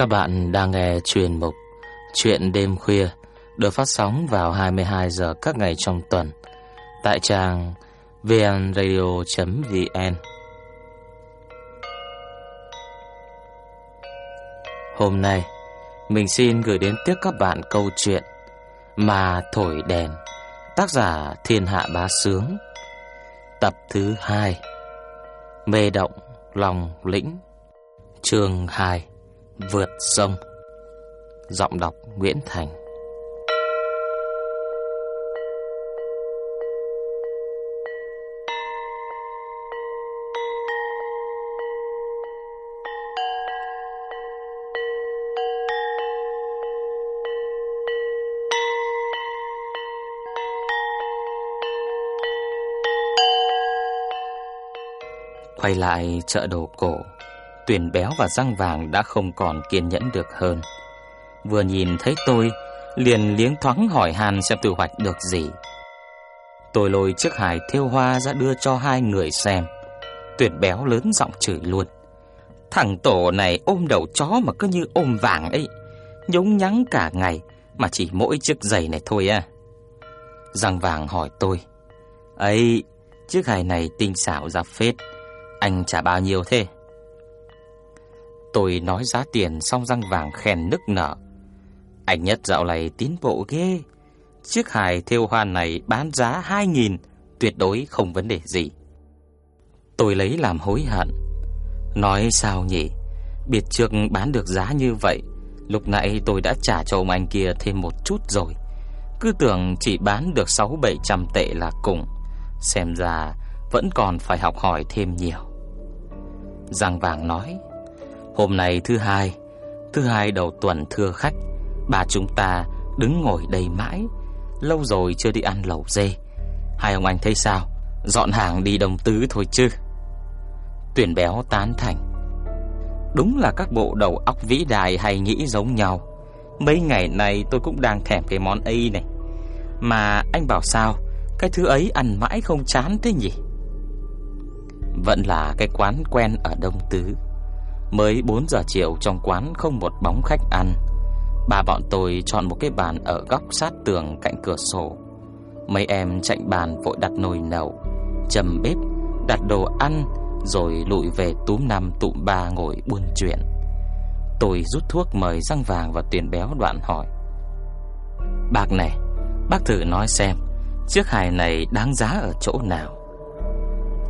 Các bạn đang nghe truyền mục Chuyện đêm khuya được phát sóng vào 22 giờ các ngày trong tuần tại trang vnradio.vn. Hôm nay, mình xin gửi đến tiếp các bạn câu chuyện Mà thổi đèn, tác giả Thiên Hạ Bá Sướng, tập thứ 2. Mê động lòng lĩnh, chương 2. Vượt sông. Giọng đọc Nguyễn Thành. Quay lại chợ đồ cổ. Tuyển béo và răng vàng đã không còn kiên nhẫn được hơn. Vừa nhìn thấy tôi, liền liếng thoáng hỏi han xem thu hoạch được gì. Tôi lôi chiếc hài thêu hoa ra đưa cho hai người xem. Tuyển béo lớn giọng chửi luôn. Thằng tổ này ôm đầu chó mà cứ như ôm vàng ấy, nhúng nhắng cả ngày mà chỉ mỗi chiếc giày này thôi à. Răng vàng hỏi tôi. ấy chiếc hài này tinh xảo ra phết, anh trả bao nhiêu thế? Tôi nói giá tiền xong răng vàng khen nức nở. Anh nhất dạo này tiến bộ ghê. Chiếc hài theo hoa này bán giá 2.000, tuyệt đối không vấn đề gì. Tôi lấy làm hối hận. Nói sao nhỉ? Biệt trường bán được giá như vậy, lúc nãy tôi đã trả cho ông anh kia thêm một chút rồi. Cứ tưởng chỉ bán được 6-700 tệ là cùng. Xem ra vẫn còn phải học hỏi thêm nhiều. Giang vàng nói Hôm nay thứ hai, thứ hai đầu tuần thưa khách, bà chúng ta đứng ngồi đầy mãi, lâu rồi chưa đi ăn lẩu dê. Hai ông anh thấy sao? Dọn hàng đi đồng tứ thôi chứ. Tuyển béo tán thành. Đúng là các bộ đầu óc vĩ đại hay nghĩ giống nhau. Mấy ngày nay tôi cũng đang thèm cái món ấy này. Mà anh bảo sao, cái thứ ấy ăn mãi không chán thế nhỉ? Vẫn là cái quán quen ở Đông Tứ. Mới 4 giờ chiều trong quán không một bóng khách ăn. Ba bọn tôi chọn một cái bàn ở góc sát tường cạnh cửa sổ. Mấy em chạy bàn vội đặt nồi nấu Chầm bếp, đặt đồ ăn Rồi lụi về túm năm tụm ba ngồi buôn chuyện. Tôi rút thuốc mời răng vàng và tuyển béo đoạn hỏi. Bác này, bác thử nói xem Chiếc hài này đáng giá ở chỗ nào?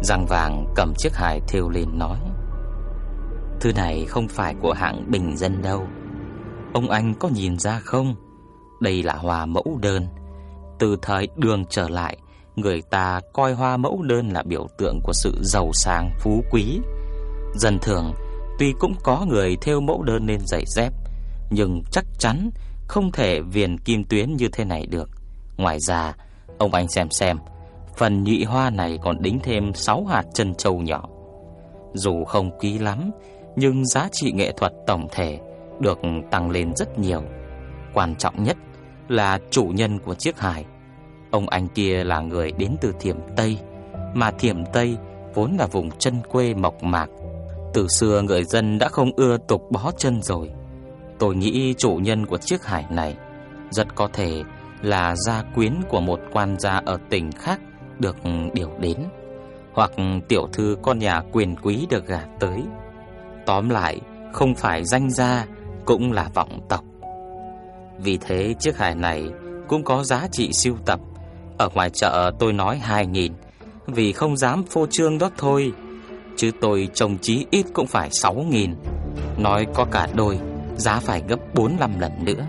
Răng vàng cầm chiếc hài thêu lên nói thư này không phải của hạng bình dân đâu. Ông anh có nhìn ra không? Đây là hoa mẫu đơn. Từ thời đường trở lại, Người ta coi hoa mẫu đơn là biểu tượng của sự giàu sang, phú quý. Dần thường, Tuy cũng có người theo mẫu đơn lên giày dép, Nhưng chắc chắn Không thể viền kim tuyến như thế này được. Ngoài ra, Ông anh xem xem, Phần nhị hoa này còn đính thêm 6 hạt chân châu nhỏ. Dù không quý lắm nhưng giá trị nghệ thuật tổng thể được tăng lên rất nhiều. Quan trọng nhất là chủ nhân của chiếc hài. Ông anh kia là người đến từ Thiểm Tây, mà Thiểm Tây vốn là vùng chân quê mộc mạc. Từ xưa người dân đã không ưa tục bó chân rồi. Tôi nghĩ chủ nhân của chiếc hài này rất có thể là gia quyến của một quan gia ở tỉnh khác được điều đến, hoặc tiểu thư con nhà quyền quý được gả tới. Tóm lại, không phải danh gia cũng là vọng tộc. Vì thế chiếc hài này cũng có giá trị siêu tập. Ở ngoài chợ tôi nói 2000 vì không dám phô trương đó thôi. Chứ tôi trồng chí ít cũng phải 6000. Nói có cả đôi, giá phải gấp 4-5 lần nữa.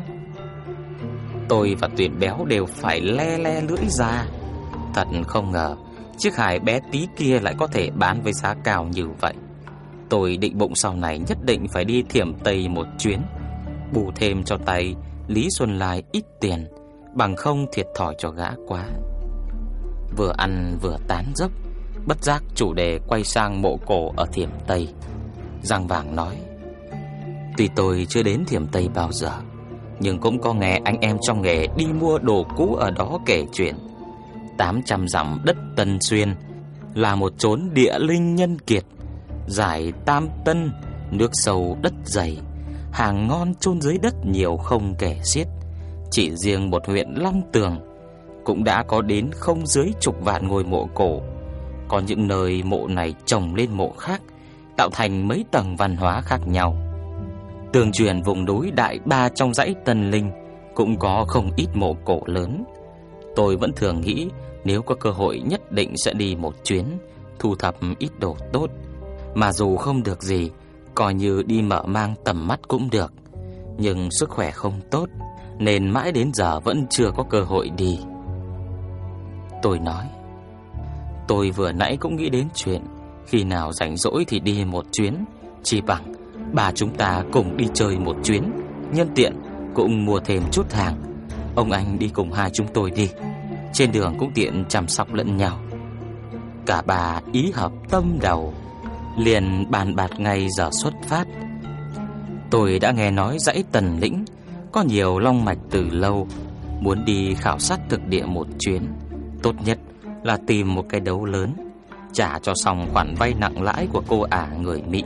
Tôi và Tuyển Béo đều phải le le lưỡi ra. Thật không ngờ, chiếc hài bé tí kia lại có thể bán với giá cao như vậy. Tôi định bụng sau này nhất định phải đi thiểm Tây một chuyến. Bù thêm cho tay, Lý Xuân Lai ít tiền, Bằng không thiệt thòi cho gã quá. Vừa ăn vừa tán dốc Bất giác chủ đề quay sang mộ cổ ở thiểm Tây. Giang Vàng nói, Tuy tôi chưa đến thiểm Tây bao giờ, Nhưng cũng có nghe anh em trong nghề đi mua đồ cũ ở đó kể chuyện. 800 dặm đất Tân Xuyên Là một chốn địa linh nhân kiệt Giải tam tân Nước sâu đất dày hàng ngon chôn dưới đất nhiều không kể xiết. Chỉ riêng một huyện Long Tường cũng đã có đến không dưới chục vạn ngôi mộ cổ. Có những nơi mộ này chồng lên mộ khác, tạo thành mấy tầng văn hóa khác nhau. Tường truyền vùng núi Đại Ba trong dãy Tân Linh cũng có không ít mộ cổ lớn. Tôi vẫn thường nghĩ nếu có cơ hội nhất định sẽ đi một chuyến, thu thập ít đồ tốt. Mà dù không được gì, coi như đi mở mang tầm mắt cũng được. Nhưng sức khỏe không tốt, nên mãi đến giờ vẫn chưa có cơ hội đi. Tôi nói, tôi vừa nãy cũng nghĩ đến chuyện khi nào rảnh rỗi thì đi một chuyến, chỉ bằng bà chúng ta cùng đi chơi một chuyến, nhân tiện cũng mua thêm chút hàng. Ông anh đi cùng hai chúng tôi đi. Trên đường cũng tiện chăm sóc lẫn nhau. Cả bà ý hợp tâm đầu, liền bàn bạc ngay giờ xuất phát. Tôi đã nghe nói dãy Tần Lĩnh có nhiều long mạch từ lâu, muốn đi khảo sát thực địa một chuyến, tốt nhất là tìm một cái đấu lớn, trả cho xong khoản vay nặng lãi của cô ả người Mỹ.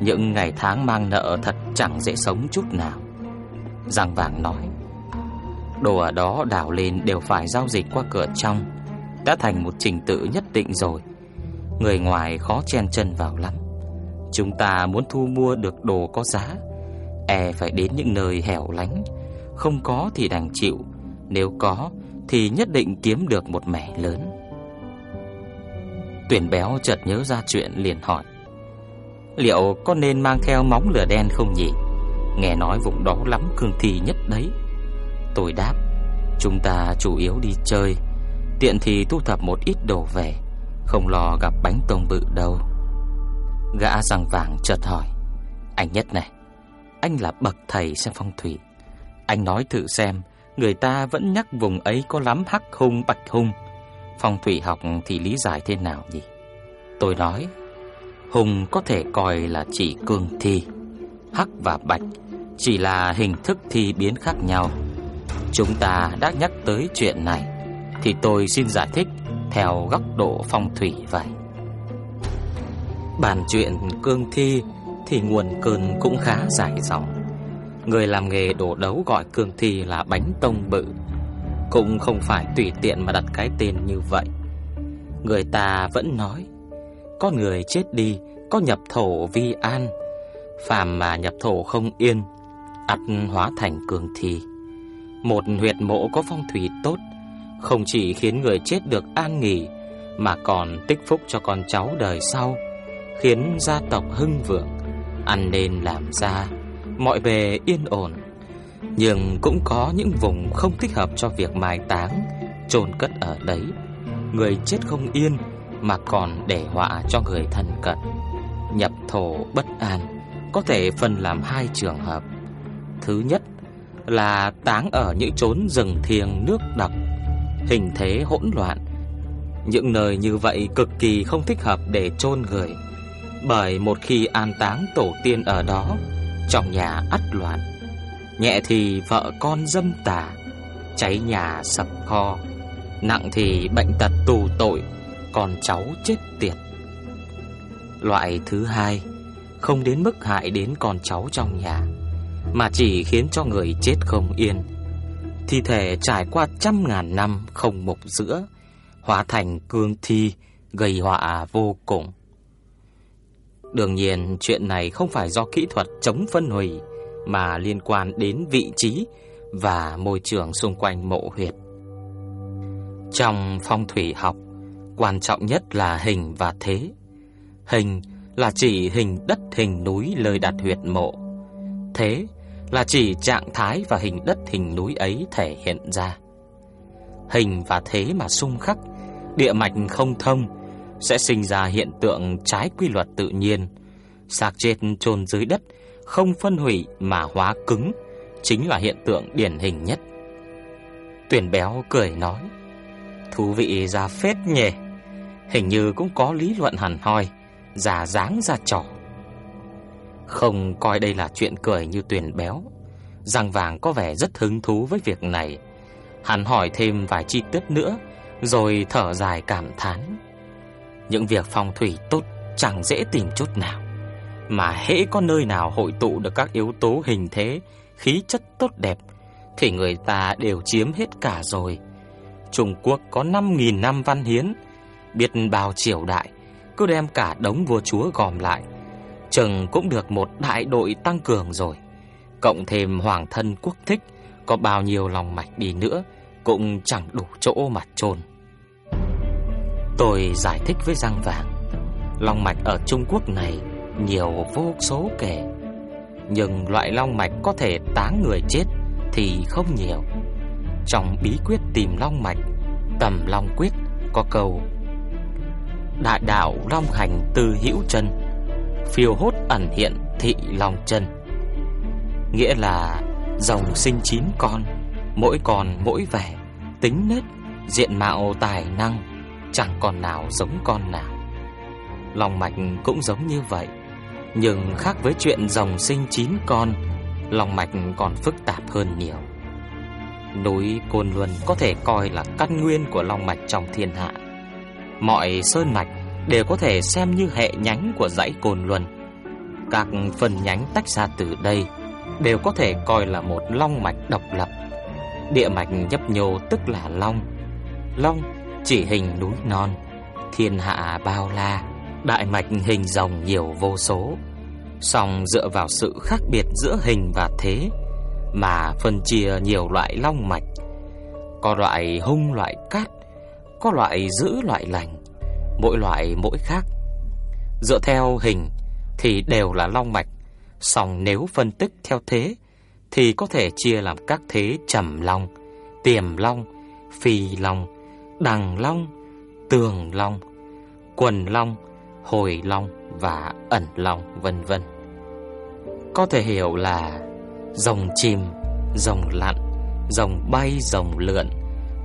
Những ngày tháng mang nợ thật chẳng dễ sống chút nào. Giang vàng nói, đồ ở đó đào lên đều phải giao dịch qua cửa trong, đã thành một trình tự nhất định rồi. Người ngoài khó chen chân vào lắm. Chúng ta muốn thu mua được đồ có giá E phải đến những nơi hẻo lánh. Không có thì đành chịu, Nếu có thì nhất định kiếm được một mẻ lớn. Tuyển béo chợt nhớ ra chuyện liền hỏi, Liệu có nên mang theo móng lửa đen không nhỉ? Nghe nói vùng đó lắm cương thi nhất đấy. Tôi đáp, Chúng ta chủ yếu đi chơi, Tiện thì thu thập một ít đồ về. Không lo gặp bánh tông bự đâu. Gã răng vàng chợt hỏi, Anh nhất này, Anh là bậc thầy xem phong thủy. Anh nói thử xem, Người ta vẫn nhắc vùng ấy có lắm hắc hung, bạch hung. Phong thủy học thì lý giải thế nào nhỉ? Tôi nói Hùng có thể coi là chỉ cương thi, Hắc và bạch, Chỉ là hình thức thi biến khác nhau. Chúng ta đã nhắc tới chuyện này, Thì tôi xin giải thích. Theo góc độ phong thủy vậy Bàn chuyện cương thi thì nguồn cơn cũng khá dài dòng. Người làm nghề đổ đấu gọi cương thi là bánh tông bự, cũng không phải tùy tiện mà đặt cái tên như vậy. Người ta vẫn nói, có người chết đi, có nhập thổ vi an, phàm mà nhập thổ không yên, ắt hóa thành cương thi. Một huyệt mộ có phong thủy tốt, không chỉ khiến người chết được an nghỉ, mà còn tích phúc cho con cháu đời sau khiến gia tộc hưng vượng, ăn nên làm ra, mọi bề yên ổn. Nhưng cũng có những vùng không thích hợp cho việc mai táng, chôn cất ở đấy. Người chết không yên mà còn để họa cho người thân cận. Nhập thổ bất an có thể phân làm hai trường hợp. Thứ nhất là táng ở những chốn rừng thiêng nước độc, hình thế hỗn loạn. Những nơi như vậy cực kỳ không thích hợp để chôn người, bởi một khi an táng tổ tiên ở đó, Trong nhà ắt loạn, Nhẹ thì vợ con dâm tà, Cháy nhà sập kho, Nặng thì bệnh tật tù tội Con cháu chết tiệt Loại thứ hai, Không đến mức hại đến con cháu trong nhà, Mà chỉ khiến cho người chết không yên Thi thể trải qua trăm ngàn năm không mục giữa Hóa thành cương thi Gây họa vô cùng Đương nhiên chuyện này không phải do kỹ thuật chống phân hủy mà liên quan đến vị trí và môi trường xung quanh mộ huyệt. Trong phong thủy học, quan trọng nhất là hình và thế. Hình là chỉ hình đất hình núi nơi đặt huyệt mộ. Thế là chỉ trạng thái và hình đất hình núi ấy thể hiện ra. Hình và thế mà xung khắc, địa mạch không thông sẽ sinh ra hiện tượng trái quy luật tự nhiên. Xác chết chôn dưới đất không phân hủy mà hóa cứng chính là hiện tượng điển hình nhất. Tuyển béo cười nói: "Thú vị ra phết nhỉ, hình như cũng có lý luận hẳn hoi, giả dáng ra trò." Không coi đây là chuyện cười như tuyển béo, Giang vàng có vẻ rất hứng thú với việc này. Hắn hỏi thêm vài chi tiết nữa, rồi thở dài cảm thán. Những việc phong thủy tốt chẳng dễ tìm chút nào Mà hễ có nơi nào hội tụ được các yếu tố hình thế, khí chất tốt đẹp thì người ta đều chiếm hết cả rồi. Trung Quốc có 5.000 năm văn hiến, biết bao triều đại, cứ đem cả đống vua chúa gom lại, chừng cũng được một đại đội tăng cường rồi. Cộng thêm hoàng thân quốc thích, có bao nhiêu lòng mạch đi nữa cũng chẳng đủ chỗ mà chôn. Tôi giải thích với răng vàng, long mạch ở Trung Quốc này nhiều vô số kể, nhưng loại long mạch có thể táng người chết thì không nhiều. Trong bí quyết tìm long mạch, Tầm Long quyết có câu: Đại đạo long hành từ hữu chân, phiêu hốt ẩn hiện thị lòng chân. Nghĩa là dòng sinh chín con, mỗi con mỗi vẻ, tính nết, diện mạo tài năng, chẳng còn nào giống con nào. lòng mạch cũng giống như vậy, nhưng khác với chuyện dòng sinh chín con, lòng mạch còn phức tạp hơn nhiều. Núi Côn Luân có thể coi là căn nguyên của long mạch trong thiên hạ. Mọi sơn mạch đều có thể xem như hệ nhánh của dãy Côn Luân. Các phần nhánh tách ra từ đây đều có thể coi là một long mạch độc lập. Địa mạch nhấp nhô tức là long. Long chỉ hình núi non, thiên hạ bao la, đại mạch hình rồng nhiều vô số. Song dựa vào sự khác biệt giữa hình và thế mà phân chia nhiều loại long mạch. Có loại hung loại cát, có loại giữ loại lành, mỗi loại mỗi khác. Dựa theo hình thì đều là long mạch, song nếu phân tích theo thế thì có thể chia làm các thế trầm long, tiềm long, phi long, đằng long, tường long, quần long, hồi long và ẩn long vân vân. Có thể hiểu là rồng chim, rồng lặn, rồng bay, rồng lượn,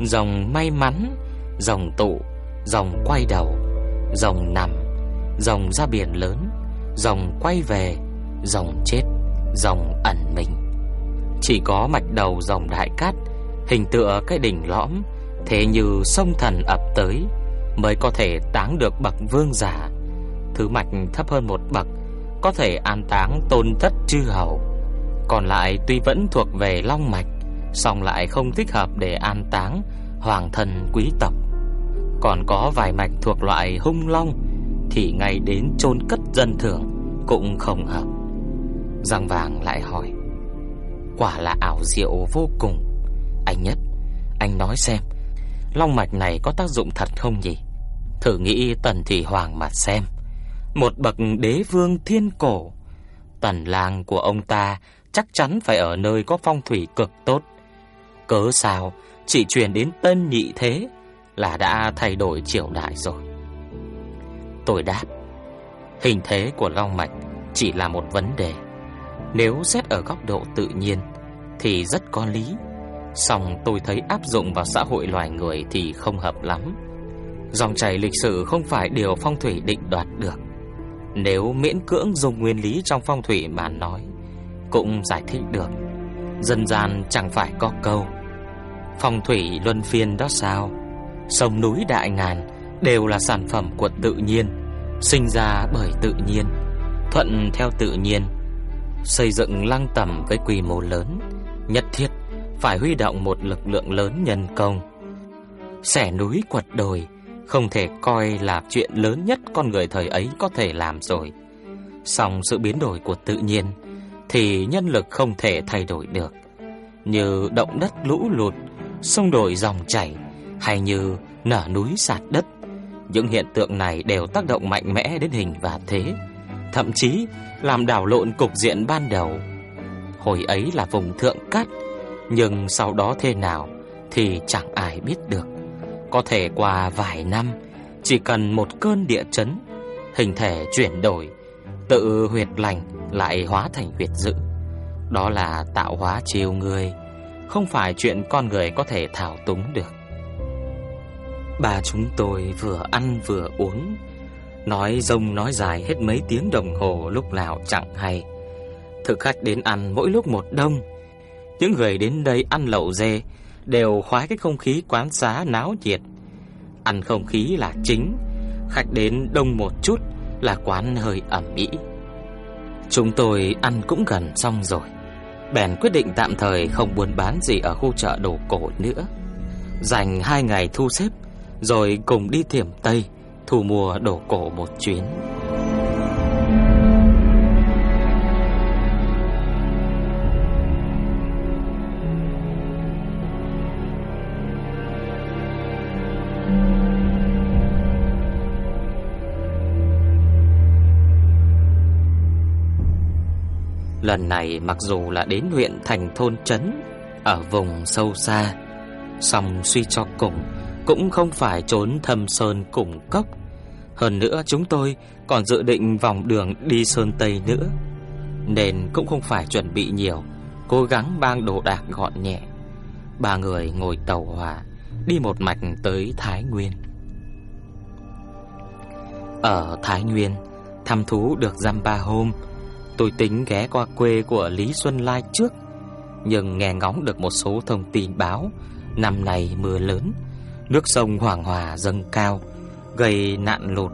rồng may mắn, rồng tụ, rồng quay đầu, rồng nằm, rồng ra biển lớn, rồng quay về, rồng chết, rồng ẩn mình. Chỉ có mạch đầu rồng đại cát, hình tựa cái đỉnh lõm, thế như sông thần ập tới, mới có thể táng được bậc vương giả. Thứ mạch thấp hơn một bậc, có thể an táng tôn thất chư hầu. Còn lại tuy vẫn thuộc về long mạch, song lại không thích hợp để an táng hoàng thân quý tộc. Còn có vài mạch thuộc loại hung long thì ngay đến chôn cất dân thường cũng không hợp. Giang vàng lại hỏi: "Quả là ảo diệu vô cùng. Anh nhất, anh nói xem, long mạch này có tác dụng thật không nhỉ? Thử nghĩ Tần Thị Hoàng mà xem, một bậc đế vương thiên cổ, tần lang của ông ta chắc chắn phải ở nơi có phong thủy cực tốt. Cớ sao chỉ truyền đến tân nhị thế là đã thay đổi triều đại rồi. Tôi đáp, hình thế của long mạch chỉ là một vấn đề. Nếu xét ở góc độ tự nhiên thì rất có lý, song tôi thấy áp dụng vào xã hội loài người thì không hợp lắm. Dòng chảy lịch sử không phải điều phong thủy định đoạt được. Nếu miễn cưỡng dùng nguyên lý trong phong thủy mà nói cũng giải thích được. Dân gian chẳng phải có câu Phong thủy luân phiên đó sao Sông núi đại ngàn Đều là sản phẩm của tự nhiên Sinh ra bởi tự nhiên Thuận theo tự nhiên Xây dựng lăng tẩm với quy mô lớn Nhất thiết Phải huy động một lực lượng lớn nhân công Xẻ núi quật đồi Không thể coi là chuyện lớn nhất Con người thời ấy có thể làm rồi Song sự biến đổi của tự nhiên thì nhân lực không thể thay đổi được. Như động đất lũ lụt, sông đổi dòng chảy hay như nở núi sạt đất, những hiện tượng này đều tác động mạnh mẽ đến hình và thế, thậm chí làm đảo lộn cục diện ban đầu. Hồi ấy là vùng thượng cát, nhưng sau đó thế nào thì chẳng ai biết được. Có thể qua vài năm, chỉ cần một cơn địa chấn, hình thể chuyển đổi, tự huyệt lành lại hóa thành huyệt dữ. Đó là tạo hóa chiêu người, không phải chuyện con người có thể thảo túng được. Bà chúng tôi vừa ăn vừa uống, nói rông nói dài hết mấy tiếng đồng hồ lúc nào chẳng hay. Thực khách đến ăn mỗi lúc một đông. Những người đến đây ăn lẩu dê đều khoái cái không khí quán xá náo nhiệt. Ăn không khí là chính, khách đến đông một chút là quán hơi ẩm ĩ. Chúng tôi ăn cũng gần xong rồi Bèn quyết định tạm thời không buôn bán gì ở khu chợ đồ cổ nữa Dành hai ngày thu xếp rồi cùng đi thiểm Tây, Thu mua đồ cổ một chuyến. Lần này mặc dù là đến huyện thành thôn trấn, Ở vùng sâu xa, song suy cho cùng cũng không phải trốn thâm sơn cùng cốc. Hơn nữa chúng tôi còn dự định vòng đường đi Sơn Tây nữa, Nên cũng không phải chuẩn bị nhiều, Cố gắng mang đồ đạc gọn nhẹ. Ba người ngồi tàu hỏa, Đi một mạch tới Thái Nguyên. Ở Thái Nguyên, Thăm thú được dăm ba hôm. Tôi tính ghé qua quê của Lý Xuân Lai trước, Nhưng nghe ngóng được một số thông tin báo, Năm nay mưa lớn Nước sông Hoàng Hòa dâng cao, Gây nạn lụt.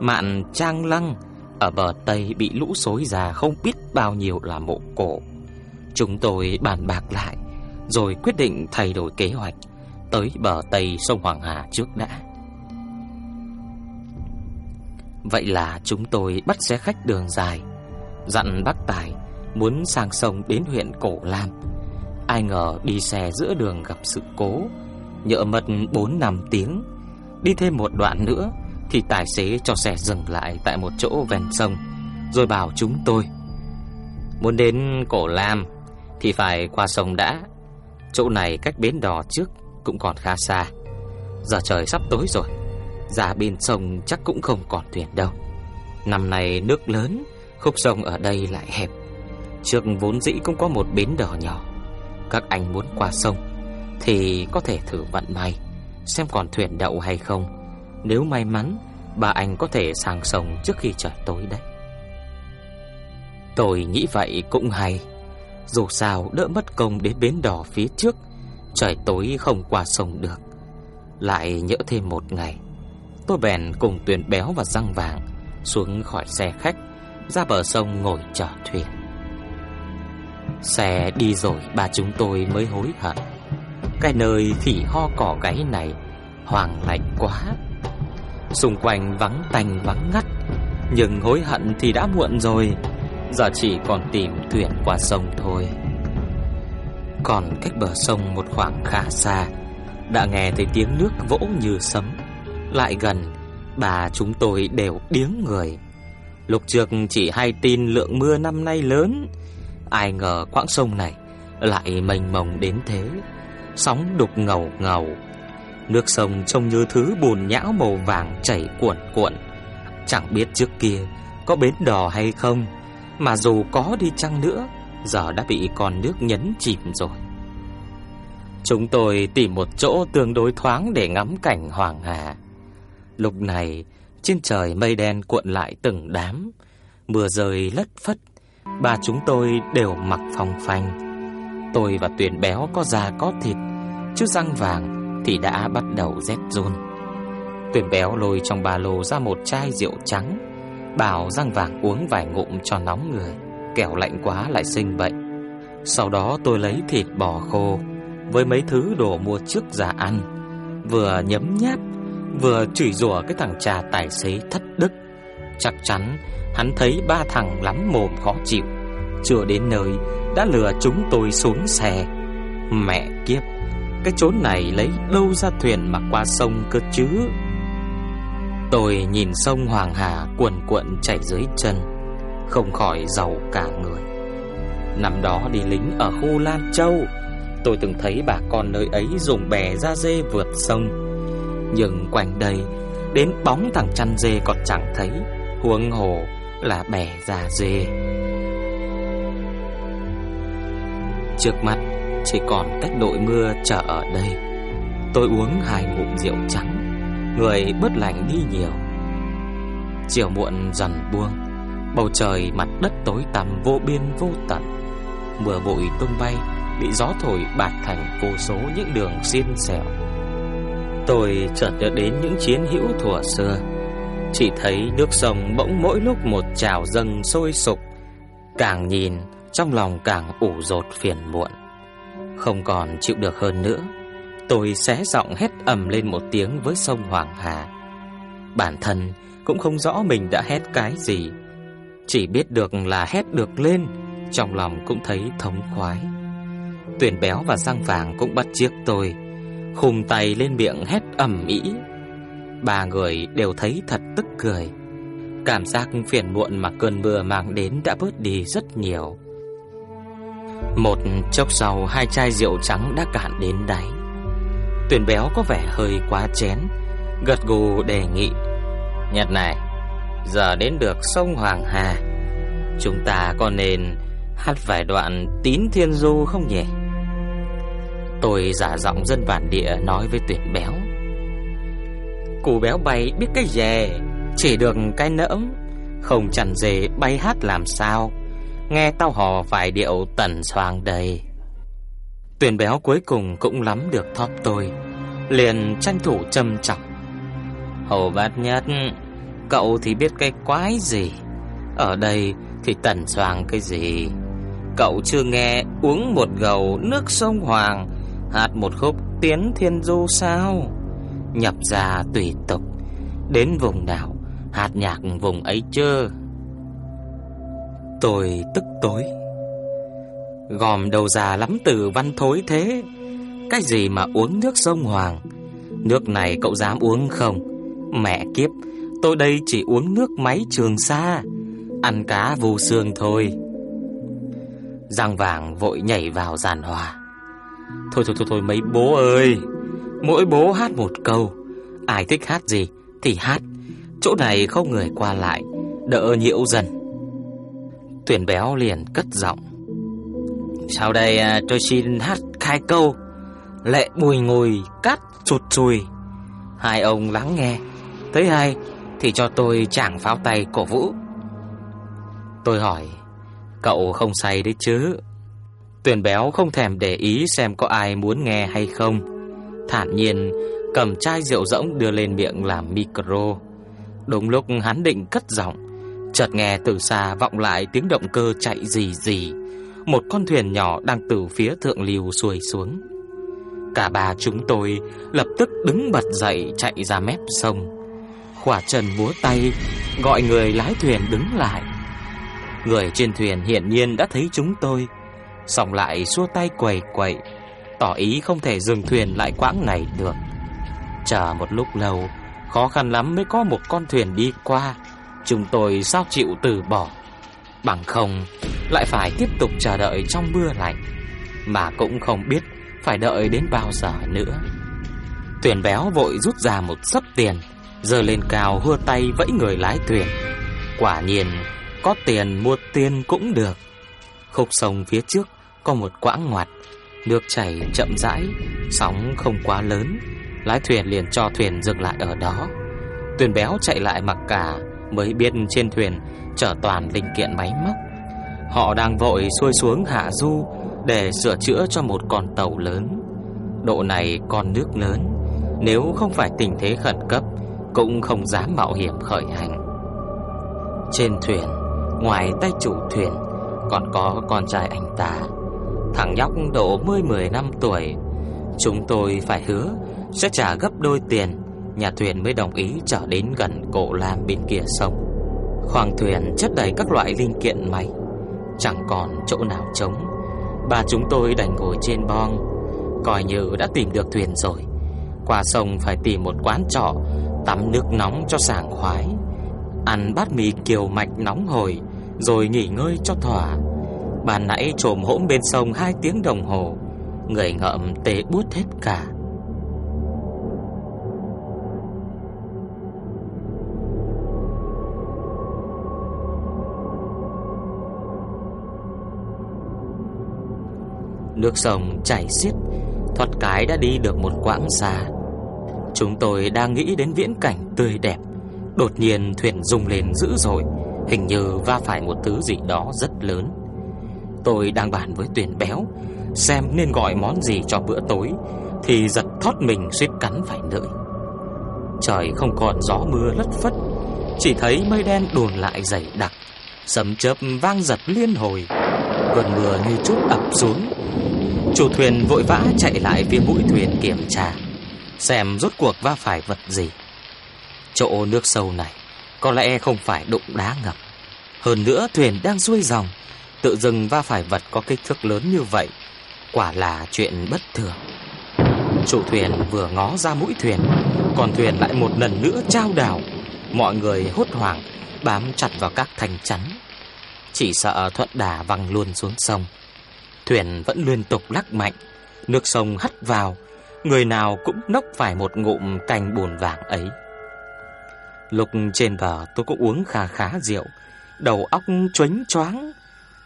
Mạn Trang Lăng Ở bờ Tây bị lũ xối già không biết bao nhiêu là mộ cổ. Chúng tôi bàn bạc lại, Rồi quyết định thay đổi kế hoạch, Tới bờ Tây sông Hoàng Hà trước đã. Vậy là chúng tôi bắt xe khách đường dài, Dặn bác Tài Muốn sang sông đến huyện Cổ Lam. Ai ngờ đi xe giữa đường gặp sự cố Nhỡ mất 4 năm tiếng. Đi thêm một đoạn nữa, Thì tài xế cho xe dừng lại Tại một chỗ ven sông, Rồi bảo chúng tôi, Muốn đến Cổ Lam Thì phải qua sông đã. Chỗ này cách bến đò trước Cũng còn khá xa. Giờ trời sắp tối rồi, Ra bên sông chắc cũng không còn thuyền đâu. Năm nay nước lớn, Khúc sông ở đây lại hẹp. Trước vốn dĩ cũng có một bến đò nhỏ. Các anh muốn qua sông thì có thể thử vận may, Xem còn thuyền đậu hay không Nếu may mắn, Bà anh có thể sang sông trước khi trời tối đấy Tôi nghĩ vậy cũng hay Dù sao, đỡ mất công đến bến đò phía trước, Trời tối không qua sông được Lại nhỡ thêm một ngày, Tôi bèn cùng tuyển béo và răng vàng Xuống khỏi xe khách, ra bờ sông ngồi chờ thuyền. Xe đi rồi, bà chúng tôi mới hối hận. Cái nơi khỉ ho cỏ gáy này hoàng lạnh quá. Xung quanh vắng tanh vắng ngắt, nhưng hối hận thì đã muộn rồi. Giờ chỉ còn tìm thuyền qua sông thôi. Còn cách bờ sông một khoảng khá xa, đã nghe thấy tiếng nước vỗ như sấm. Lại gần, bà chúng tôi đều điếng người. lục trường chỉ hay tin lượng mưa năm nay lớn Ai ngờ quãng sông này Lại mênh mông đến thế Sóng đục ngầu ngầu. Nước sông trông như thứ bùn nhão màu vàng chảy cuộn cuộn. Chẳng biết trước kia Có bến đò hay không, Mà dù có đi chăng nữa, Giờ đã bị con nước nhấn chìm rồi. Chúng tôi tìm một chỗ tương đối thoáng Để ngắm cảnh hoàng hà. Lúc này, trên trời mây đen cuộn lại từng đám. Mưa rơi lất phất. Ba chúng tôi đều mặc phong phanh. Tôi và tuyền béo có da có thịt, Chứ răng vàng thì đã bắt đầu rét run. Tuyền béo lôi trong ba lô ra một chai rượu trắng, Bảo răng vàng uống vài ngụm cho nóng người, Kẻo lạnh quá lại sinh bệnh. Sau đó tôi lấy thịt bò khô Với mấy thứ đồ mua trước ra ăn, Vừa nhấm nháp, Vừa chửi rủa cái thằng cha tài xế thất đức. Chắc chắn hắn thấy ba thằng lắm mồm khó chịu. Chưa đến nơi, đã lừa chúng tôi xuống xe. Mẹ kiếp, Cái chốn này lấy đâu ra thuyền mà qua sông cơ chứ? Tôi nhìn sông Hoàng Hà cuồn cuộn chảy dưới chân, Không khỏi giàu cả người. Năm đó đi lính ở khu Lan Châu, Tôi từng thấy bà con nơi ấy dùng bè ra dê vượt sông. Nhưng quanh đây, Đến bóng thằng chăn dê còn chẳng thấy, Huống hồ là bè ra dê. Trước mắt, chỉ còn cách đội mưa chờ ở đây. Tôi uống hai ngụm rượu trắng, Người bớt lạnh đi nhiều. Chiều muộn dần buông, Bầu trời mặt đất tối tăm vô biên vô tận. Mưa bụi tung bay, Bị gió thổi bạt thành vô số những đường xiên xẻo Tôi chợt nhớ đến những chiến hữu thuở xưa. Chỉ thấy nước sông bỗng mỗi lúc một trào dâng sôi sục. Càng nhìn trong lòng càng ủ rột phiền muộn. Không còn chịu được hơn nữa, Tôi xé giọng hét ầm lên một tiếng với sông Hoàng Hà. Bản thân cũng không rõ mình đã hét cái gì, Chỉ biết được là hét được lên, Trong lòng cũng thấy thống khoái. Tuyển béo và răng vàng cũng bắt chiếc tôi khum tay lên miệng hét ầm ĩ. Ba người đều thấy thật tức cười. Cảm giác phiền muộn mà cơn mưa mang đến đã bớt đi rất nhiều. Một chốc sau hai chai rượu trắng đã cạn đến đáy. Tuyển béo có vẻ hơi quá chén Gật gù đề nghị. Nhật này Giờ đến được sông Hoàng Hà. Chúng ta có nên Hát vài đoạn tín thiên du không nhỉ? Tôi giả giọng dân bản địa nói với tuyển béo. Cụ béo bay biết cái dè Chỉ được cái nỡm Không chằn dề bay hát làm sao Nghe tao hò vài điệu tần xoàng đầy. Tuyển béo cuối cùng cũng lắm được thóp tôi, Liền tranh thủ châm chọc. Hồ bát nhất, Cậu thì biết cái quái gì? Ở đây thì tần xoàng cái gì? Cậu chưa nghe uống một gầu nước sông Hoàng Hát một khúc tiến thiên du sao? Nhập ra tùy tục, Đến vùng nào Hát nhạc vùng ấy chưa? Tôi tức tối. Gòm đầu già lắm từ văn thối thế. Cái gì mà uống nước sông Hoàng? Nước này cậu dám uống không? Mẹ kiếp, Tôi đây chỉ uống nước máy trường xa Ăn cá vù xương thôi. Giang vàng vội nhảy vào giàn hòa. Thôi thôi thôi thôi, mấy bố ơi! Mỗi bố hát một câu. Ai thích hát gì thì hát. Chỗ này không người qua lại, Đỡ nhiễu dần. Tuyển béo liền cất giọng. Sau đây à, tôi xin hát khai câu. Lệ bùi ngồi cắt chụt chùi. Hai ông lắng nghe. Thấy hay thì cho tôi chẳng pháo tay cổ vũ. Tôi hỏi, Cậu không say đấy chứ? Tuyển béo không thèm để ý xem có ai muốn nghe hay không. Thản nhiên, cầm chai rượu rỗng đưa lên miệng làm micro. Đúng lúc hắn định cất giọng Chợt nghe từ xa vọng lại tiếng động cơ chạy gì gì Một con thuyền nhỏ đang từ phía thượng lưu xuôi xuống. Cả ba chúng tôi lập tức đứng bật dậy chạy ra mép sông. Khỏa trần múa tay, Gọi người lái thuyền đứng lại. Người trên thuyền hiển nhiên đã thấy chúng tôi Xong lại xua tay quầy quậy, Tỏ ý không thể dừng thuyền lại quãng này được. Chờ một lúc lâu, Khó khăn lắm mới có một con thuyền đi qua. Chúng tôi sao chịu từ bỏ. Bằng không, Lại phải tiếp tục chờ đợi trong mưa lạnh, Mà cũng không biết Phải đợi đến bao giờ nữa. Thuyền béo vội rút ra một sấp tiền Giờ lên cao hưa tay vẫy người lái thuyền. Quả nhiên, Có tiền mua tiền cũng được. Khúc sông phía trước Có một quãng ngoặt, Nước chảy chậm rãi, Sóng không quá lớn. Lái thuyền liền cho thuyền dừng lại ở đó. Thuyền béo chạy lại mặc cả Mới biết trên thuyền Chở toàn linh kiện máy móc. Họ đang vội xuôi xuống hạ du Để sửa chữa cho một con tàu lớn. Độ này còn nước lớn, Nếu không phải tình thế khẩn cấp, Cũng không dám mạo hiểm khởi hành. Trên thuyền, Ngoài tay chủ thuyền, Còn có con trai anh ta. Thằng nhóc độ mươi mười năm tuổi, Chúng tôi phải hứa Sẽ trả gấp đôi tiền Nhà thuyền mới đồng ý trở đến gần cổ lam bên kia sông. Khoang thuyền chất đầy các loại linh kiện máy Chẳng còn chỗ nào trống. Bà chúng tôi đành ngồi trên bong. Coi như đã tìm được thuyền rồi. Qua sông phải tìm một quán trọ, Tắm nước nóng cho sảng khoái. Ăn bát mì kiều mạch nóng hổi, Rồi nghỉ ngơi cho thỏa. Bà nãy trồm hỗn bên sông hai tiếng đồng hồ. Người ngợm tê bút hết cả. Nước sông chảy xiết, Thoát cái đã đi được một quãng xa. Chúng tôi đang nghĩ đến viễn cảnh tươi đẹp, Đột nhiên thuyền rung lên dữ dội, Hình như va phải một thứ gì đó rất lớn. Tôi đang bàn với tuyền béo, Xem nên gọi món gì cho bữa tối, Thì giật thoát mình suýt cắn phải lưỡi Trời không còn gió mưa lất phất, Chỉ thấy mây đen đồn lại dày đặc, Sấm chớp vang giật liên hồi. Cơn mưa như chút ập xuống. Chủ thuyền vội vã chạy lại phía mũi thuyền kiểm tra, Xem rốt cuộc va phải vật gì. Chỗ nước sâu này Có lẽ không phải đụng đá ngập. Hơn nữa thuyền đang xuôi dòng, Tự dưng va phải vật có kích thước lớn như vậy, Quả là chuyện bất thường. Chủ thuyền vừa ngó ra mũi thuyền, Còn thuyền lại một lần nữa trao đảo. Mọi người hốt hoảng, Bám chặt vào các thành chắn. Chỉ sợ thuận đà văng luôn xuống sông. Thuyền vẫn liên tục lắc mạnh, Nước sông hắt vào, Người nào cũng nốc phải một ngụm canh bùn vàng ấy. Lúc trên bờ tôi cũng uống khá khá rượu, Đầu óc choáng choáng,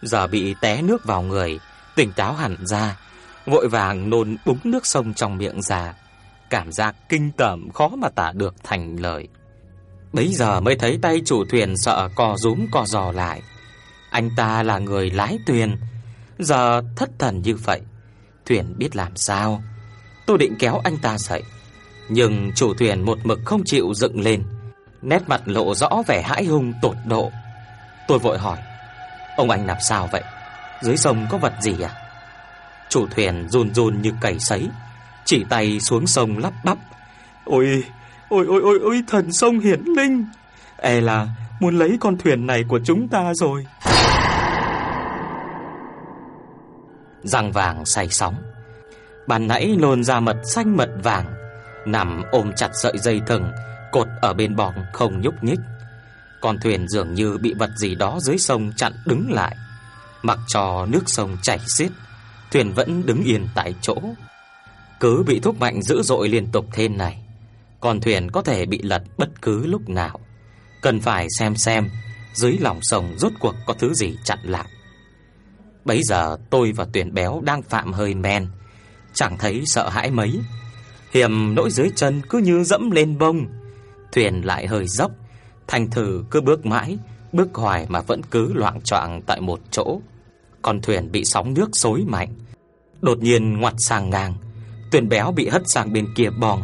Giờ bị té nước vào người, Tỉnh táo hẳn ra, Vội vàng nôn búng nước sông trong miệng ra. Cảm giác kinh tởm khó mà tả được thành lời. Bây giờ mới thấy tay chủ thuyền sợ co rúm co giò lại. Anh ta là người lái thuyền. Giờ thất thần như vậy, Thuyền biết làm sao. Tôi định kéo anh ta dậy, Nhưng chủ thuyền một mực không chịu dựng lên. Nét mặt lộ rõ vẻ hãi hùng, tột độ. Tôi vội hỏi, Ông anh làm sao vậy? Dưới sông có vật gì à? Chủ thuyền run run như cầy sấy, Chỉ tay xuống sông lắp bắp. Ôi Ôi ôi ôi ôi, thần sông hiển linh! E là muốn lấy con thuyền này của chúng ta rồi. Răng vàng say sóng. Bàn nãy lồn ra mật xanh mật vàng, Nằm ôm chặt sợi dây thừng, Cột ở bên bòng không nhúc nhích. Con thuyền dường như bị vật gì đó dưới sông chặn đứng lại. Mặc cho nước sông chảy xiết, Thuyền vẫn đứng yên tại chỗ. Cứ bị thúc mạnh dữ dội liên tục thế này, Con thuyền có thể bị lật bất cứ lúc nào. Cần phải xem xem Dưới lòng sông rốt cuộc có thứ gì chặn lại. Bấy giờ tôi và tuyển béo đang phạm hơi men, Chẳng thấy sợ hãi mấy. Hiểm nỗi dưới chân cứ như dẫm lên bông. Thuyền lại hơi dốc, Thành thử cứ bước mãi, Bước hoài mà vẫn cứ loạn choạng tại một chỗ. Con thuyền bị sóng nước xối mạnh. Đột nhiên ngoặt sang ngang Tuyển béo bị hất sang bên kia bong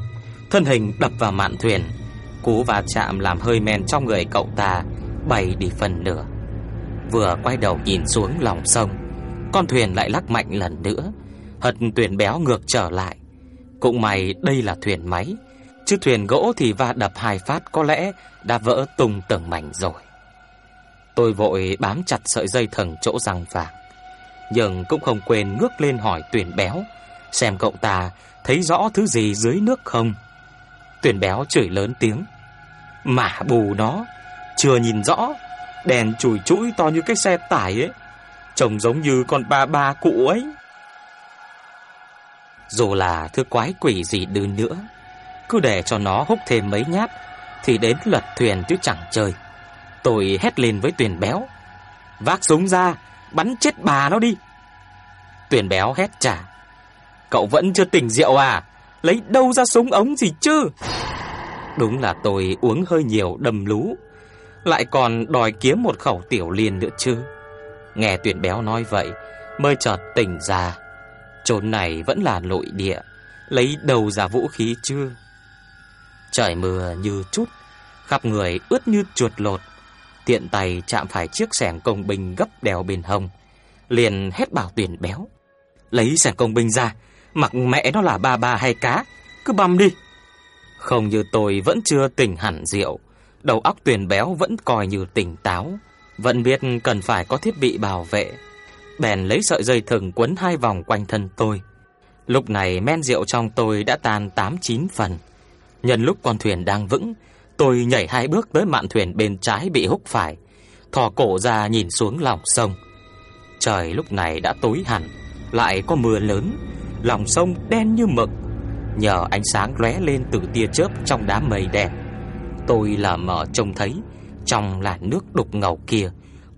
Thân hình đập vào mạn thuyền. Cú va chạm làm hơi men trong người cậu ta, Bay đi phần nửa. Vừa quay đầu nhìn xuống lòng sông, Con thuyền lại lắc mạnh lần nữa Hật tuyển béo ngược trở lại. Cũng may đây là thuyền máy, Chứ thuyền gỗ thì va đập hai phát Có lẽ đã vỡ tung từng mảnh rồi. Tôi vội bám chặt sợi dây thần chỗ răng vàng, Nhưng cũng không quên ngước lên hỏi tuyển béo, Xem cậu ta thấy rõ thứ gì dưới nước không. Tuyển béo chửi lớn tiếng. Mả bù nó, Chưa nhìn rõ, Đèn chùi chuỗi to như cái xe tải ấy. Trông giống như con ba ba cụ ấy. Dù là thứ quái quỷ gì đưa nữa, Cứ để cho nó hút thêm mấy nhát, Thì đến lật thuyền chứ chẳng chơi Tôi hét lên với tuyển béo. Vác súng ra, Bắn chết bà nó đi. Tuyển béo hét trả Cậu vẫn chưa tỉnh rượu à? Lấy đâu ra súng ống gì chứ? Đúng là tôi uống hơi nhiều đầm lú. Lại còn đòi kiếm một khẩu tiểu liên nữa chứ. Nghe tuyển béo nói vậy, Mới chợt tỉnh ra. Trốn này vẫn là nội địa. Lấy đầu ra vũ khí chưa Trời mưa như chút, Khắp người ướt như chuột lột. Tiện tay chạm phải chiếc sẻng công binh gấp đèo bên hông, Liền hét bảo tuyển béo. Lấy sẻng công binh ra Mặc mẹ nó là ba ba hay cá, Cứ băm đi. Không như tôi vẫn chưa tỉnh hẳn rượu. Đầu óc tuyển béo vẫn coi như tỉnh táo. Vẫn biết cần phải có thiết bị bảo vệ. Bèn lấy sợi dây thừng quấn hai vòng quanh thân tôi. Lúc này men rượu trong tôi đã tan 8-9 phần. Nhân lúc con thuyền đang vững, Tôi nhảy hai bước tới mạn thuyền bên trái bị húc phải, Thò cổ ra nhìn xuống lòng sông. Trời lúc này đã tối hẳn, Lại có mưa lớn. Lòng sông đen như mực. Nhờ ánh sáng lóe lên từ tia chớp trong đám mây đen, Tôi là mở trông thấy Trong làn nước đục ngầu kia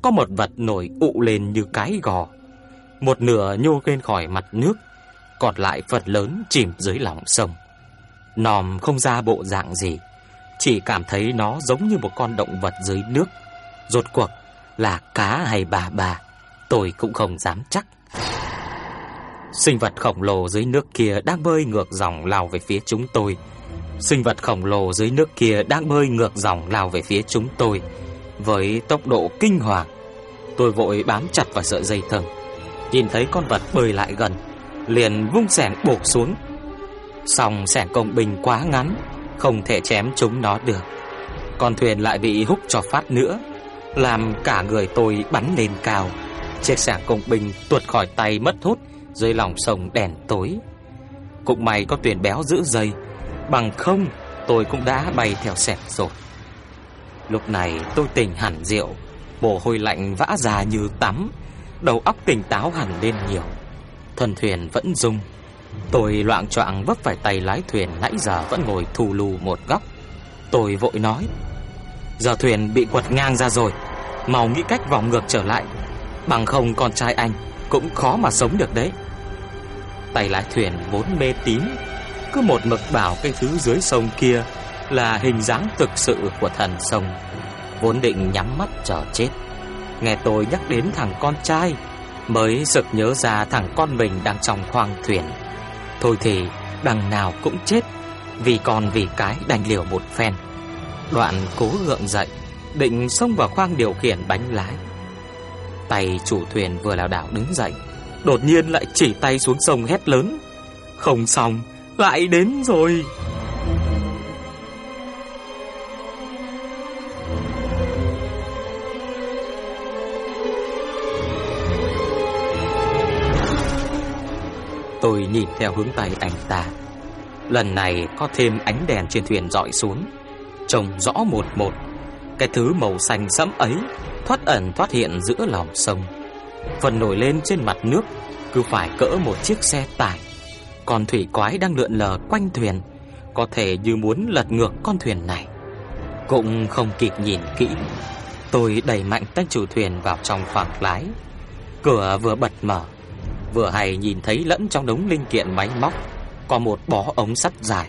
Có một vật nổi ụ lên như cái gò. Một nửa nhô lên khỏi mặt nước, Còn lại phần lớn chìm dưới lòng sông. Nòm không ra bộ dạng gì, Chỉ cảm thấy nó giống như một con động vật dưới nước. Rốt cuộc là cá hay bà bà Tôi cũng không dám chắc. Sinh vật khổng lồ dưới nước kia đang bơi ngược dòng lao về phía chúng tôi. Sinh vật khổng lồ dưới nước kia đang bơi ngược dòng lao về phía chúng tôi. Với tốc độ kinh hoàng, Tôi vội bám chặt vào sợi dây thừng. Nhìn thấy con vật bơi lại gần, Liền vung xẻng bổ xuống. Song xẻng công bình quá ngắn, Không thể chém chúng nó được. Con thuyền lại bị húc cho phát nữa, Làm cả người tôi bắn lên cao. Chiếc xẻng công bình tuột khỏi tay mất hút. Dưới lòng sông đèn tối. Cũng may có tuyển béo giữ dây, Bằng không tôi cũng đã bay theo sẹt rồi. Lúc này tôi tỉnh hẳn rượu, Mồ hôi lạnh vã ra như tắm, Đầu óc tỉnh táo hẳn lên nhiều. Thân thuyền vẫn rung. Tôi loạn choạng vấp phải tay lái thuyền, nãy giờ vẫn ngồi thù lù một góc. Tôi vội nói, Giờ thuyền bị quật ngang ra rồi, Mau nghĩ cách vòng ngược trở lại. Bằng không con trai anh Cũng khó mà sống được đấy. Tay lái thuyền vốn mê tín. Cứ một mực bảo cái thứ dưới sông kia Là hình dáng thực sự của thần sông, Vốn định nhắm mắt chờ chết. Nghe tôi nhắc đến thằng con trai, Mới sực nhớ ra thằng con mình đang trong khoang thuyền. Thôi thì, đằng nào cũng chết, Vì còn vì cái đành liều một phen. Đoạn cố gượng dậy, Định xông vào khoang điều khiển bánh lái. Tay chủ thuyền vừa lảo đảo đứng dậy Đột nhiên lại chỉ tay xuống sông hét lớn. Không xong, Lại đến rồi. Tôi nhìn theo hướng tay anh ta. Lần này có thêm ánh đèn trên thuyền dọi xuống. Trông rõ một một. Cái thứ màu xanh sẫm ấy Thoát ẩn thoát hiện giữa lòng sông. Phần nổi lên trên mặt nước, Cứ phải cỡ một chiếc xe tải. Còn thủy quái đang lượn lờ quanh thuyền, Có thể như muốn lật ngược con thuyền này. Cũng không kịp nhìn kỹ, Tôi đẩy mạnh tay chủ thuyền vào trong khoang lái. Cửa vừa bật mở, Vừa hay nhìn thấy lẫn trong đống linh kiện máy móc, Có một bó ống sắt dài.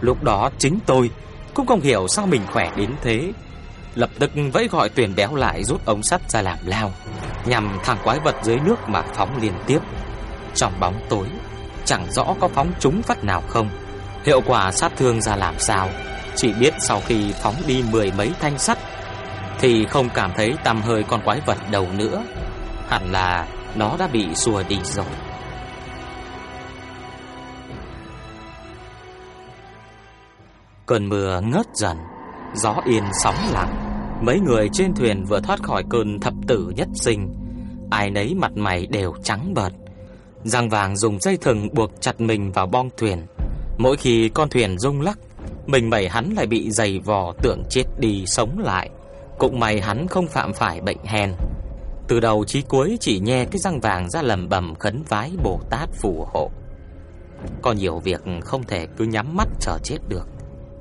Lúc đó chính tôi Cũng không hiểu sao mình khỏe đến thế. Lập tức vẫy gọi tuyển béo lại rút ống sắt ra làm lao, Nhằm thẳng quái vật dưới nước mà phóng liên tiếp. Trong bóng tối, Chẳng rõ có phóng trúng phát nào không. Hiệu quả sát thương ra làm sao? Chỉ biết sau khi phóng đi mười mấy thanh sắt, Thì không cảm thấy tầm hơi con quái vật đầu nữa. Hẳn là nó đã bị xua đi rồi. Cơn mưa ngớt dần, Gió yên sóng lặng. Mấy người trên thuyền vừa thoát khỏi cơn thập tử nhất sinh. Ai nấy mặt mày đều trắng bợt. Giang vàng dùng dây thừng buộc chặt mình vào bong thuyền. Mỗi khi con thuyền rung lắc Mình mẩy hắn lại bị dày vò tưởng chết đi sống lại. Cũng may hắn không phạm phải bệnh hèn. Từ đầu chí cuối chỉ nghe cái răng vàng ra lầm bầm khấn vái Bồ Tát phù hộ. Có nhiều việc không thể cứ nhắm mắt chờ chết được,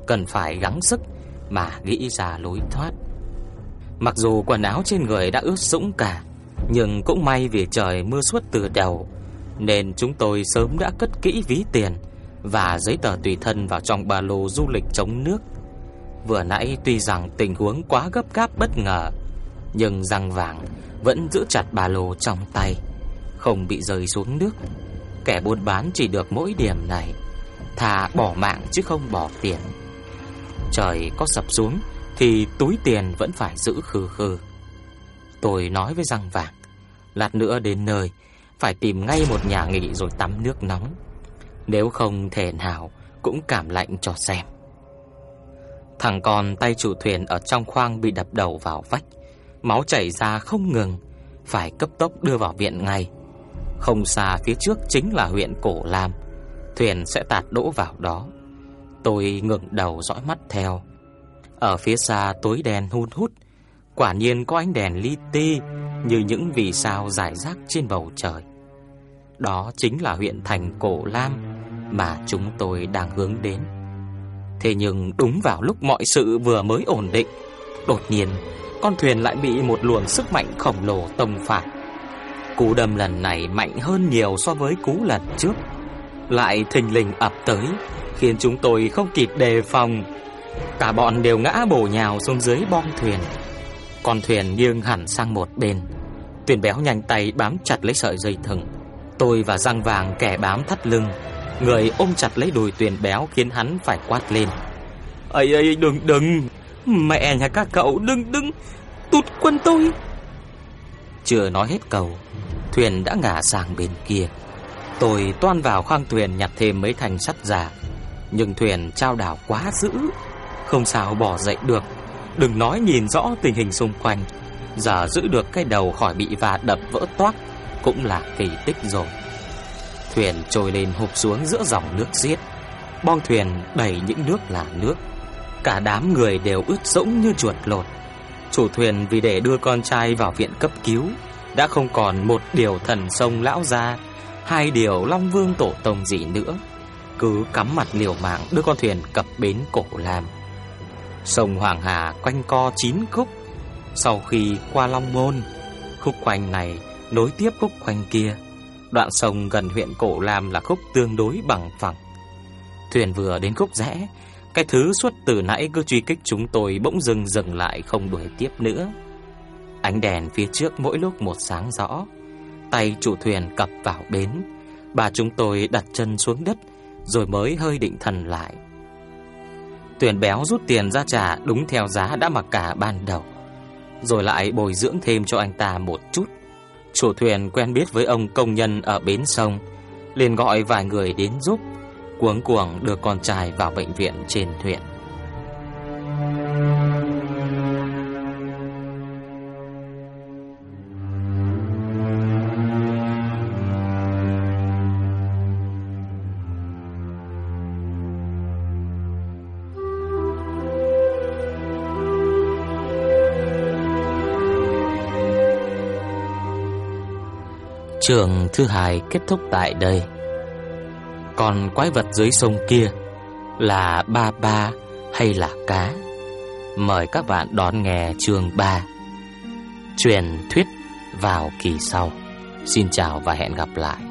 cần phải gắng sức mà nghĩ ra lối thoát. Mặc dù quần áo trên người đã ướt sũng cả, nhưng cũng may vì trời mưa suốt từ đầu, nên chúng tôi sớm đã cất kỹ ví tiền và giấy tờ tùy thân vào trong ba lô du lịch chống nước. Vừa nãy tuy rằng tình huống quá gấp gáp bất ngờ, nhưng răng vàng vẫn giữ chặt ba lô trong tay, không bị rơi xuống nước. Kẻ buôn bán chỉ được mỗi điểm này, thà bỏ mạng chứ không bỏ tiền. Trời có sập xuống thì túi tiền vẫn phải giữ khư khư. Tôi nói với răng vàng, lát nữa đến nơi phải tìm ngay một nhà nghỉ rồi tắm nước nóng. Nếu không thể nào cũng cảm lạnh cho xem. Thằng con tay chủ thuyền ở trong khoang bị đập đầu vào vách, Máu chảy ra không ngừng Phải cấp tốc đưa vào viện ngay Không xa phía trước chính là huyện Cổ Lam Thuyền sẽ tạt đỗ vào đó Tôi ngẩng đầu dõi mắt theo ở phía xa tối đèn hun hút Quả nhiên có ánh đèn li ti Như những vì sao rải rác trên bầu trời Đó chính là huyện thành Cổ Lam Mà chúng tôi đang hướng đến Thế nhưng đúng vào lúc mọi sự vừa mới ổn định Đột nhiên con thuyền lại bị một luồng sức mạnh khổng lồ tông phạt. Cú đâm lần này mạnh hơn nhiều so với cú lần trước, lại thình lình ập tới, khiến chúng tôi không kịp đề phòng. Cả bọn đều ngã bổ nhào xuống dưới bong thuyền. Con thuyền nghiêng hẳn sang một bên. Tuyền béo nhanh tay bám chặt lấy sợi dây thừng. Tôi và răng vàng kẻ bám thắt lưng, người ôm chặt lấy đùi Tuyền béo khiến hắn phải quát lên. "Ấy ấy đừng đừng, Mẹ nhà các cậu đừng đừng Tụt quân tôi chưa nói hết câu, thuyền đã ngả sang bên kia. Tôi toan vào khoang thuyền nhặt thêm mấy thành sắt già, nhưng thuyền trao đảo quá dữ, không sao bỏ dậy được. Đừng nói nhìn rõ tình hình xung quanh, giờ giữ được cái đầu khỏi bị và đập vỡ toác cũng là kỳ tích rồi. Thuyền trôi lên hụp xuống giữa dòng nước xiết, bong thuyền đầy những nước là nước. Cả đám người đều ướt sũng như chuột lột. Chủ thuyền vì để đưa con trai vào viện cấp cứu đã không còn một điều thần sông lão gia, hai điều long vương tổ tông gì nữa, cứ cắm mặt liều mạng đưa con thuyền cập bến cổ lam. Sông Hoàng Hà quanh co chín khúc, sau khi qua Long Môn, khúc quanh này nối tiếp khúc quanh kia. Đoạn sông gần huyện Cổ Lam là khúc tương đối bằng phẳng. Thuyền vừa đến khúc rẽ, cái thứ suốt từ nãy cứ truy kích chúng tôi bỗng dừng dừng lại không đuổi tiếp nữa. Ánh đèn phía trước mỗi lúc một sáng rõ. Tay chủ thuyền cập vào bến. Bà chúng tôi đặt chân xuống đất rồi mới hơi định thần lại. Tuyển béo rút tiền ra trả đúng theo giá đã mặc cả ban đầu. Rồi lại bồi dưỡng thêm cho anh ta một chút. Chủ thuyền quen biết với ông công nhân ở bến sông, liền gọi vài người đến giúp, cuống cuồng đưa con trai vào bệnh viện trên thuyền. Trường thứ hai kết thúc tại đây. Còn quái vật dưới sông kia là ba ba hay là cá? Mời các bạn đón nghe chương 3. Truyền thuyết vào kỳ sau. Xin chào và hẹn gặp lại.